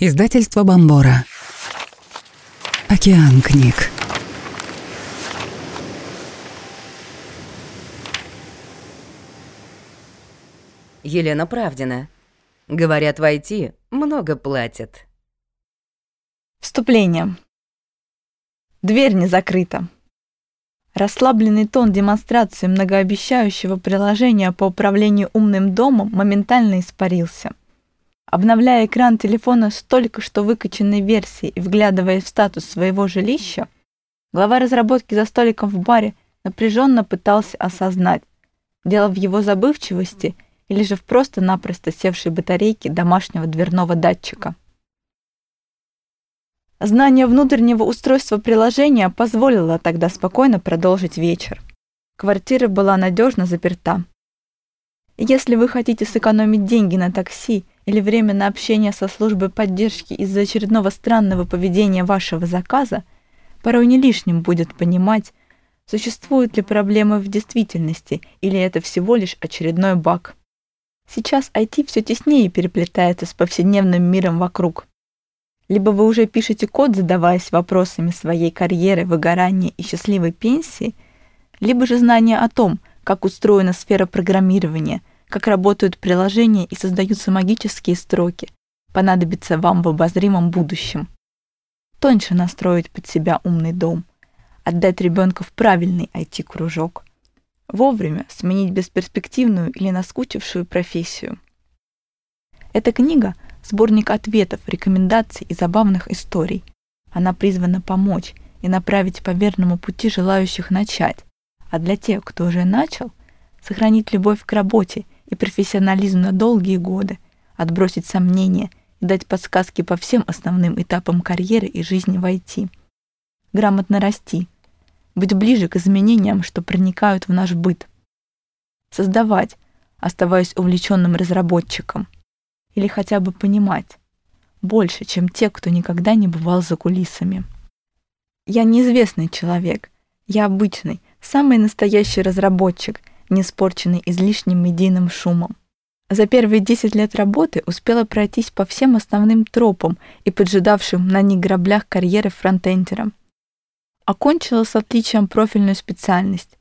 Издательство Бомбора. Океан книг. Елена Правдина. Говорят, войти много платят. Вступление. Дверь не закрыта. Расслабленный тон демонстрации многообещающего приложения по управлению умным домом моментально испарился. Обновляя экран телефона с только что выкачанной версией и вглядываясь в статус своего жилища, глава разработки за столиком в баре напряженно пытался осознать, дело в его забывчивости или же в просто-напросто севшей батарейке домашнего дверного датчика. Знание внутреннего устройства приложения позволило тогда спокойно продолжить вечер. Квартира была надежно заперта. Если вы хотите сэкономить деньги на такси или время на общение со службой поддержки из-за очередного странного поведения вашего заказа, порой не лишним будет понимать, существуют ли проблемы в действительности или это всего лишь очередной баг. Сейчас IT все теснее переплетается с повседневным миром вокруг. Либо вы уже пишете код, задаваясь вопросами своей карьеры, выгорания и счастливой пенсии, либо же знание о том, как устроена сфера программирования – как работают приложения и создаются магические строки, понадобится вам в обозримом будущем. Тоньше настроить под себя умный дом, отдать ребенка в правильный IT-кружок, вовремя сменить бесперспективную или наскучившую профессию. Эта книга – сборник ответов, рекомендаций и забавных историй. Она призвана помочь и направить по верному пути желающих начать, а для тех, кто уже начал, сохранить любовь к работе – и профессионализм на долгие годы, отбросить сомнения и дать подсказки по всем основным этапам карьеры и жизни в IT. Грамотно расти, быть ближе к изменениям, что проникают в наш быт. Создавать, оставаясь увлеченным разработчиком. Или хотя бы понимать. Больше, чем те, кто никогда не бывал за кулисами. Я неизвестный человек. Я обычный, самый настоящий разработчик, не испорченный излишним медийным шумом. За первые 10 лет работы успела пройтись по всем основным тропам и поджидавшим на них граблях карьеры фронтендером. Окончила с отличием профильную специальность.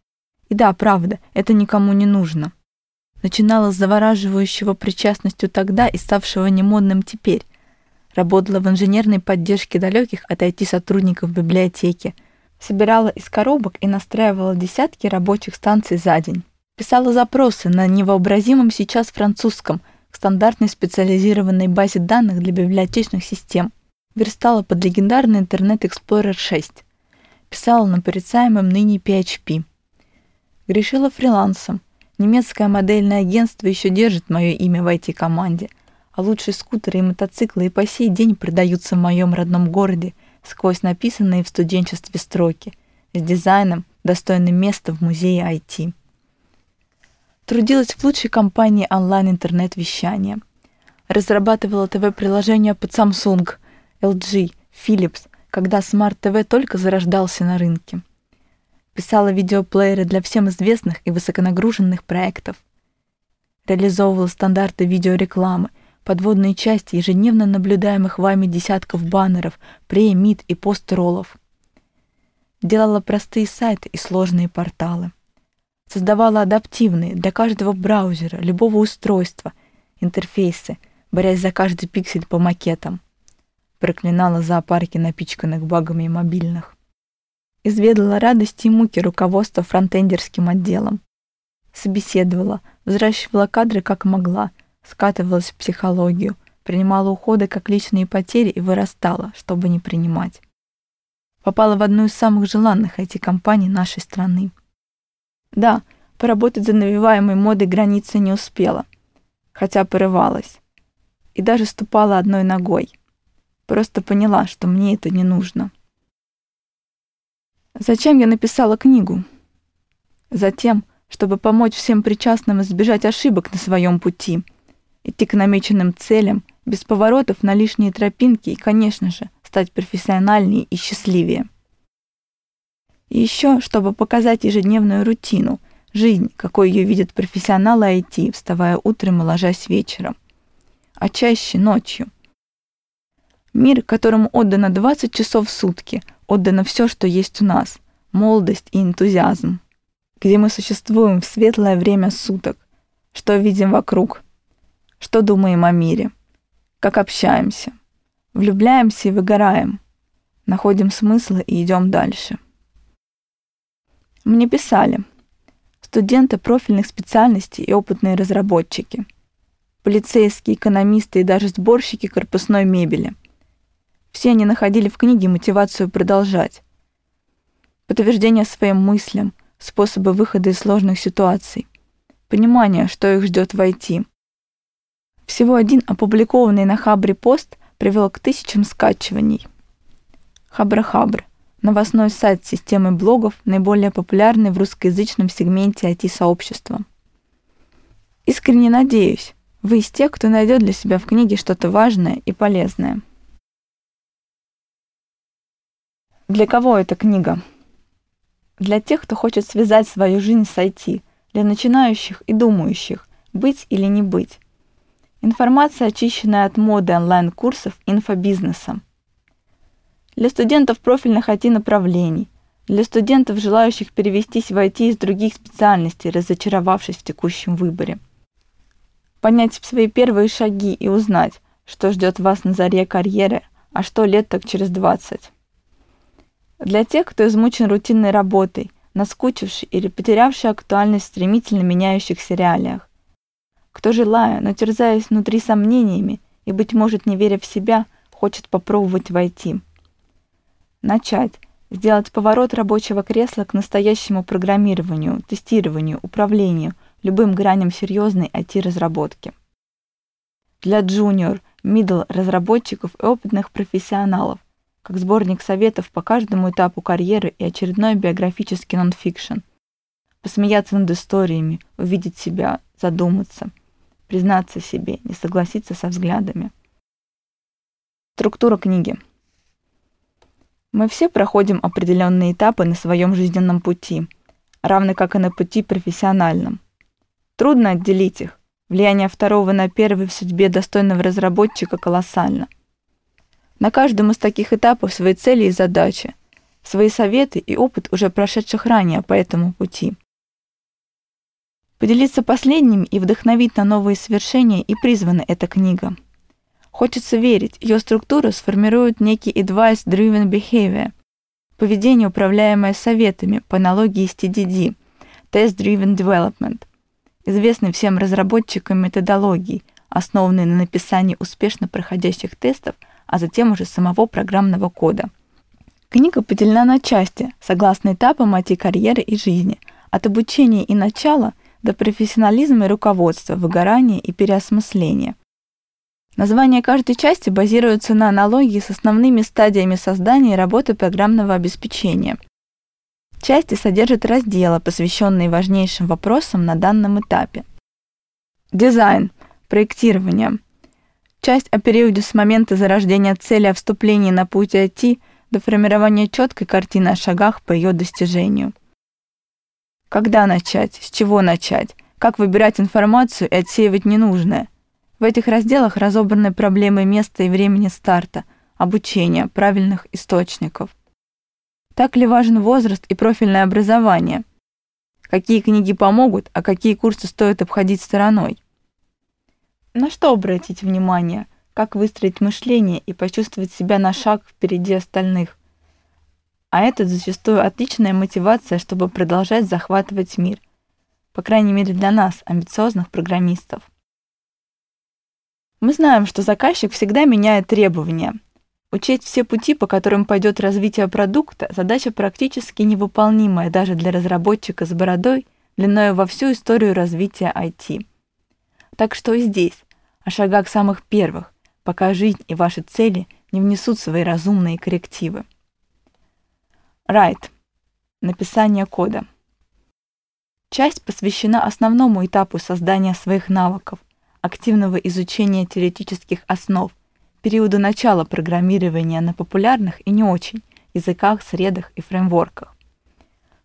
И да, правда, это никому не нужно. Начинала с завораживающего причастностью тогда и ставшего немодным теперь. Работала в инженерной поддержке далеких от IT-сотрудников библиотеки. Собирала из коробок и настраивала десятки рабочих станций за день. Писала запросы на невообразимом сейчас французском к стандартной специализированной базе данных для библиотечных систем. Верстала под легендарный Internet Explorer 6. Писала на порицаемом ныне PHP. Грешила фрилансом. Немецкое модельное агентство еще держит мое имя в IT-команде, а лучшие скутеры и мотоциклы и по сей день продаются в моем родном городе сквозь написанные в студенчестве строки с дизайном, достойным места в музее IT трудилась в лучшей компании онлайн-интернет-вещания. Разрабатывала ТВ-приложения под Samsung, LG, Philips, когда Smart TV только зарождался на рынке. Писала видеоплееры для всем известных и высоконагруженных проектов. Реализовывала стандарты видеорекламы, подводные части ежедневно наблюдаемых вами десятков баннеров, пре, мид и пост-роллов. Делала простые сайты и сложные порталы создавала адаптивные для каждого браузера, любого устройства, интерфейсы, борясь за каждый пиксель по макетам. Проклинала зоопарки, напичканных багами мобильных. Изведала радости и муки руководства фронтендерским отделом. Собеседовала, взращивала кадры как могла, скатывалась в психологию, принимала уходы как личные потери и вырастала, чтобы не принимать. Попала в одну из самых желанных IT-компаний нашей страны. Да, поработать за навиваемой модой границы не успела, хотя порывалась. И даже ступала одной ногой. Просто поняла, что мне это не нужно. Зачем я написала книгу? Затем, чтобы помочь всем причастным избежать ошибок на своем пути, идти к намеченным целям, без поворотов на лишние тропинки и, конечно же, стать профессиональнее и счастливее. И еще, чтобы показать ежедневную рутину, жизнь, какой ее видят профессионалы IT, вставая утром и ложась вечером. А чаще ночью. Мир, которому отдано 20 часов в сутки, отдано все, что есть у нас, молодость и энтузиазм, где мы существуем в светлое время суток, что видим вокруг, что думаем о мире, как общаемся, влюбляемся и выгораем, находим смысл и идем дальше. Мне писали студенты профильных специальностей и опытные разработчики, полицейские, экономисты и даже сборщики корпусной мебели. Все они находили в книге мотивацию продолжать, подтверждение своим мыслям, способы выхода из сложных ситуаций, понимание, что их ждет в IT. Всего один опубликованный на Хабре пост привел к тысячам скачиваний. Хабра-Хабр – новостной сайт с системой блогов, наиболее популярный в русскоязычном сегменте IT-сообщества. Искренне надеюсь, вы из тех, кто найдет для себя в книге что-то важное и полезное. Для кого эта книга? Для тех, кто хочет связать свою жизнь с IT, для начинающих и думающих, быть или не быть. Информация, очищенная от моды онлайн-курсов инфобизнеса. Для студентов профильных IT-направлений, для студентов, желающих перевестись в IT из других специальностей, разочаровавшись в текущем выборе. Понять свои первые шаги и узнать, что ждет вас на заре карьеры, а что лет так через 20. Для тех, кто измучен рутинной работой, наскучивший или потерявший актуальность в стремительно меняющихся реалиях. Кто, желая, но терзаясь внутри сомнениями и, быть может, не веря в себя, хочет попробовать войти. Начать. Сделать поворот рабочего кресла к настоящему программированию, тестированию, управлению, любым граням серьезной IT-разработки. Для джуниор, middle разработчиков и опытных профессионалов, как сборник советов по каждому этапу карьеры и очередной биографический нонфикшн. Посмеяться над историями, увидеть себя, задуматься, признаться себе, не согласиться со взглядами. Структура книги. Мы все проходим определенные этапы на своем жизненном пути, равно как и на пути профессиональном. Трудно отделить их. Влияние второго на первый в судьбе достойного разработчика колоссально. На каждом из таких этапов свои цели и задачи, свои советы и опыт уже прошедших ранее по этому пути. Поделиться последним и вдохновить на новые свершения и призвана эта книга. Хочется верить, ее структура сформирует некий advice-driven behavior, поведение, управляемое советами по аналогии с TDD, Test-Driven Development, известной всем разработчикам методологии, основанной на написании успешно проходящих тестов – а затем уже самого программного кода. Книга поделена на части, согласно этапам IT-карьеры и жизни, от обучения и начала до профессионализма и руководства, выгорания и переосмысления. Название каждой части базируется на аналогии с основными стадиями создания и работы программного обеспечения. Части содержат разделы, посвященные важнейшим вопросам на данном этапе. Дизайн, проектирование, Часть о периоде с момента зарождения цели о вступлении на путь IT до формирования четкой картины о шагах по ее достижению. Когда начать, с чего начать, как выбирать информацию и отсеивать ненужное. В этих разделах разобраны проблемы места и времени старта, обучения, правильных источников. Так ли важен возраст и профильное образование? Какие книги помогут, а какие курсы стоит обходить стороной? На что обратить внимание, как выстроить мышление и почувствовать себя на шаг впереди остальных. А это зачастую отличная мотивация, чтобы продолжать захватывать мир. По крайней мере для нас, амбициозных программистов. Мы знаем, что заказчик всегда меняет требования. Учесть все пути, по которым пойдет развитие продукта, задача практически невыполнимая даже для разработчика с бородой, длиною во всю историю развития IT. Так что и здесь о шагах самых первых, пока жизнь и ваши цели не внесут свои разумные коррективы. Write. Написание кода. Часть посвящена основному этапу создания своих навыков, активного изучения теоретических основ, периоду начала программирования на популярных и не очень языках, средах и фреймворках.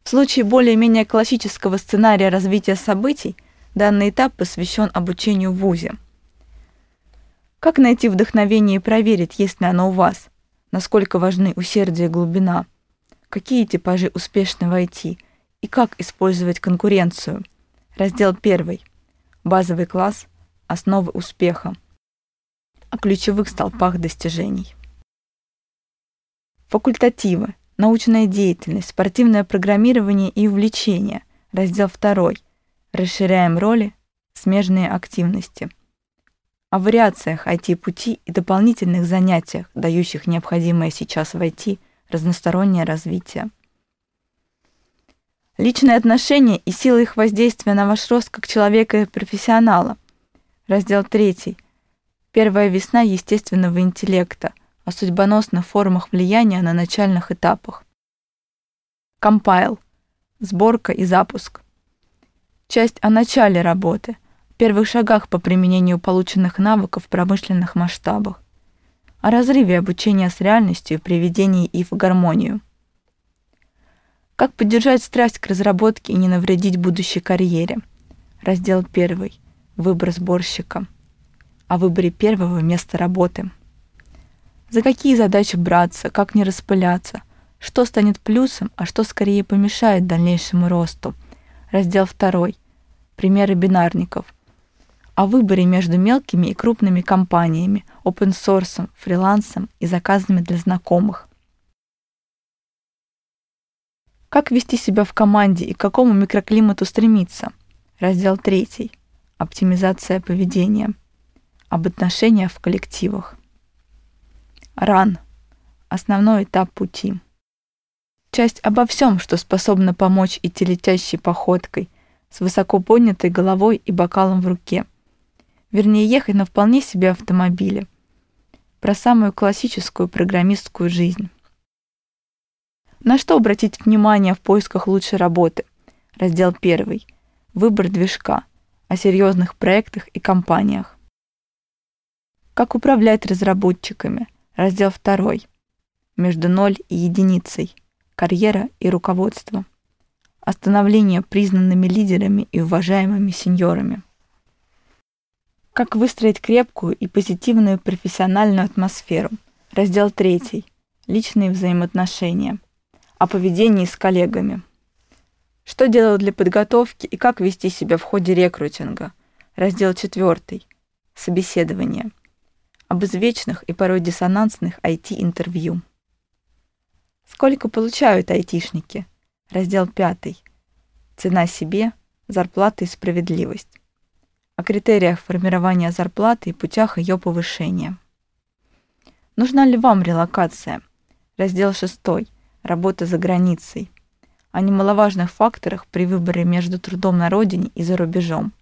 В случае более-менее классического сценария развития событий данный этап посвящен обучению в ВУЗе – Как найти вдохновение и проверить, есть ли оно у вас? Насколько важны усердие и глубина? Какие типажи успешны в IT? И как использовать конкуренцию? Раздел 1. Базовый класс. Основы успеха. О ключевых столпах достижений. Факультативы. Научная деятельность, спортивное программирование и увлечения. Раздел 2. Расширяем роли, смежные активности. О вариациях IT-пути и дополнительных занятиях, дающих необходимое сейчас в IT разностороннее развитие. Личные отношения и сила их воздействия на ваш рост как человека и профессионала. Раздел 3. Первая весна естественного интеллекта о судьбоносных формах влияния на начальных этапах. Compile. Сборка и запуск часть о начале работы, первых шагах по применению полученных навыков в промышленных масштабах, о разрыве обучения с реальностью и приведении их в гармонию. Как поддержать страсть к разработке и не навредить будущей карьере? Раздел 1. Выбор сборщика. О выборе первого места работы. За какие задачи браться, как не распыляться, что станет плюсом, а что скорее помешает дальнейшему росту. Раздел 2 примеры бинарников, о выборе между мелкими и крупными компаниями, open-source, фрилансом и заказами для знакомых. Как вести себя в команде и к какому микроклимату стремиться? Раздел 3. Оптимизация поведения. Об отношениях в коллективах. Ран. Основной этап пути. Часть обо всем, что способно помочь идти летящей походкой – с высоко поднятой головой и бокалом в руке. Вернее, ехать на вполне себе автомобиле. Про самую классическую программистскую жизнь. На что обратить внимание в поисках лучшей работы? Раздел 1. Выбор движка. О серьезных проектах и компаниях. Как управлять разработчиками? Раздел 2. Между 0 и единицей. Карьера и руководство о признанными лидерами и уважаемыми сеньорами. Как выстроить крепкую и позитивную профессиональную атмосферу. Раздел 3. Личные взаимоотношения. О поведении с коллегами. Что делать для подготовки и как вести себя в ходе рекрутинга. Раздел 4. Собеседование. Об извечных и порой диссонансных IT-интервью. Сколько получают айтишники? Раздел 5. Цена себе, зарплата и справедливость. О критериях формирования зарплаты и путях ее повышения. Нужна ли вам релокация? Раздел 6. Работа за границей. О немаловажных факторах при выборе между трудом на родине и за рубежом.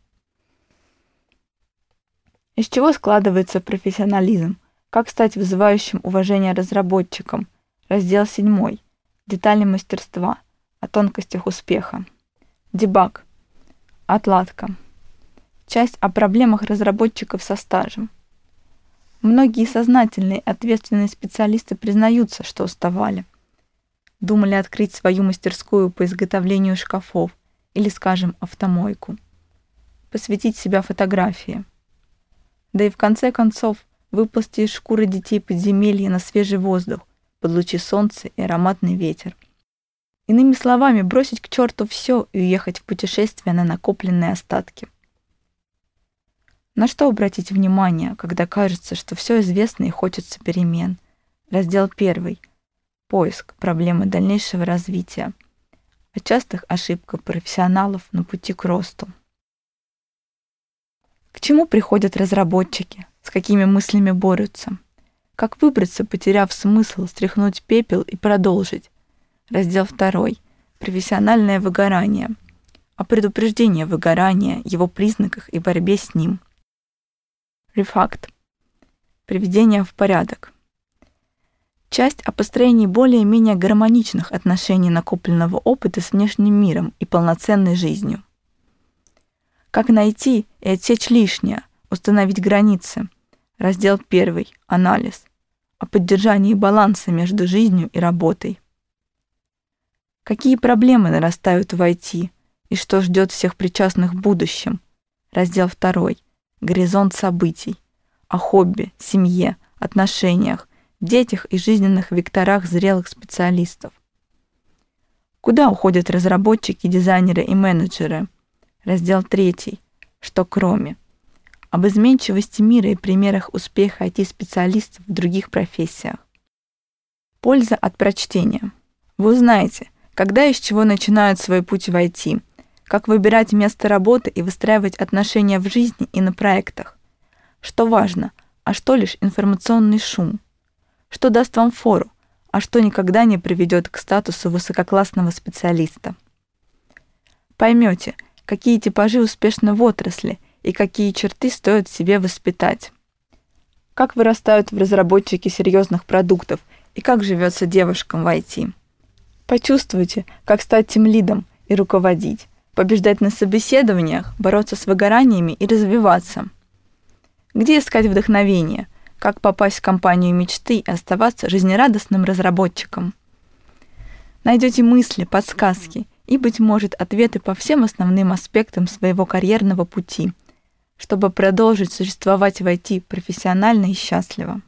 Из чего складывается профессионализм? Как стать вызывающим уважение разработчиком? Раздел 7. Детали мастерства – о тонкостях успеха. Дебаг. Отладка. Часть о проблемах разработчиков со стажем. Многие сознательные ответственные специалисты признаются, что уставали. Думали открыть свою мастерскую по изготовлению шкафов или, скажем, автомойку. Посвятить себя фотографии. Да и в конце концов выползти из шкуры детей подземелья на свежий воздух, под лучи солнца и ароматный ветер. Иными словами, бросить к черту все и уехать в путешествие на накопленные остатки. На что обратить внимание, когда кажется, что все известно и хочется перемен? Раздел первый. Поиск проблемы дальнейшего развития. О частых ошибках профессионалов на пути к росту. К чему приходят разработчики? С какими мыслями борются? Как выбраться, потеряв смысл, стряхнуть пепел и продолжить? Раздел 2. Профессиональное выгорание. О предупреждении выгорания, его признаках и борьбе с ним. Рефакт. Приведение в порядок. Часть о построении более-менее гармоничных отношений накопленного опыта с внешним миром и полноценной жизнью. Как найти и отсечь лишнее, установить границы. Раздел 1. Анализ. О поддержании баланса между жизнью и работой. Какие проблемы нарастают в IT и что ждет всех причастных в будущем? Раздел 2. Горизонт событий. о хобби, семье, отношениях, детях и жизненных векторах зрелых специалистов. Куда уходят разработчики, дизайнеры и менеджеры? Раздел 3. Что кроме? Об изменчивости мира и примерах успеха IT-специалистов в других профессиях. Польза от прочтения. Вы узнаете, когда и с чего начинают свой путь в IT, как выбирать место работы и выстраивать отношения в жизни и на проектах, что важно, а что лишь информационный шум, что даст вам фору, а что никогда не приведет к статусу высококлассного специалиста. Поймете, какие типажи успешны в отрасли и какие черты стоит себе воспитать. Как вырастают в разработчики серьезных продуктов и как живется девушкам в IT. Почувствуйте, как стать тем лидом и руководить, побеждать на собеседованиях, бороться с выгораниями и развиваться – где искать вдохновение? Как попасть в компанию мечты и оставаться жизнерадостным разработчиком? Найдете мысли, подсказки и, быть может, ответы по всем основным аспектам своего карьерного пути, чтобы продолжить существовать в IT профессионально и счастливо.